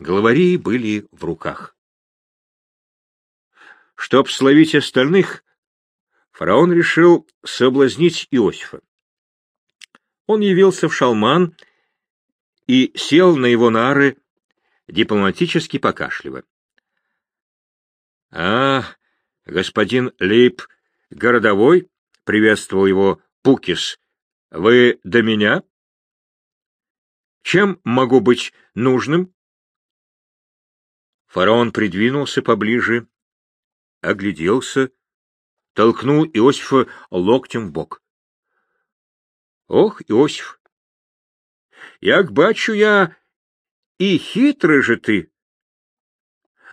Главари были в руках. Чтоб словить остальных, фараон решил соблазнить Иосифа. Он явился в Шалман и сел на его нары, дипломатически покашливая. — А, господин Лейб городовой, — приветствовал его Пукис, — вы до меня? Чем могу быть нужным? Фараон придвинулся поближе, огляделся, толкнул Иосифа локтем в бок. — Ох, Иосиф, як бачу я, и хитрый же ты.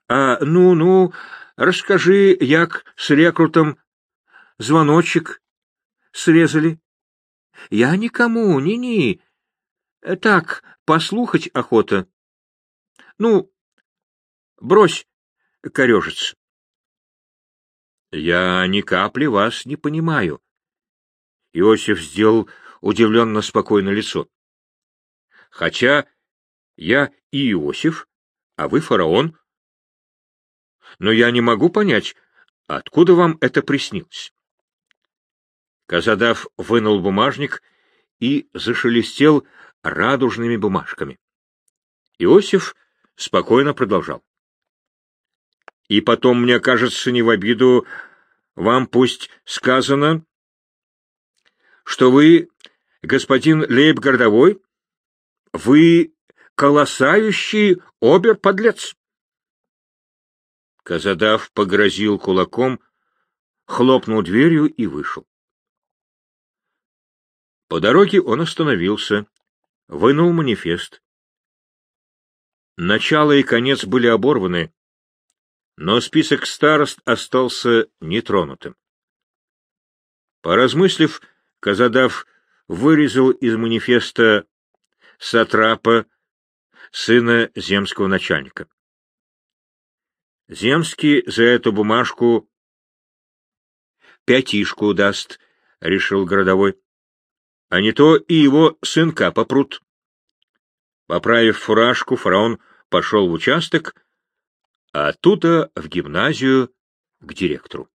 А ну-ну, расскажи, як с рекрутом звоночек срезали. Я никому, ни-ни. Так, послухать охота. Ну, брось корежец. Я ни капли вас не понимаю. Иосиф сделал удивленно спокойное лицо. Хотя я и Иосиф, а вы фараон. Но я не могу понять, откуда вам это приснилось. Казадав вынул бумажник и зашелестел радужными бумажками. Иосиф спокойно продолжал. И потом, мне кажется, не в обиду вам пусть сказано, что вы, господин Лейб-городовой, вы колоссающий обер-подлец. Казадав погрозил кулаком, хлопнул дверью и вышел. По дороге он остановился, вынул манифест. Начало и конец были оборваны, но список старост остался нетронутым. Поразмыслив, Казадав вырезал из манифеста сатрапа, сына земского начальника. Земский за эту бумажку пятишку даст, — решил городовой. А не то и его сынка попрут. Поправив фуражку, фараон пошел в участок, а оттуда в гимназию к директору.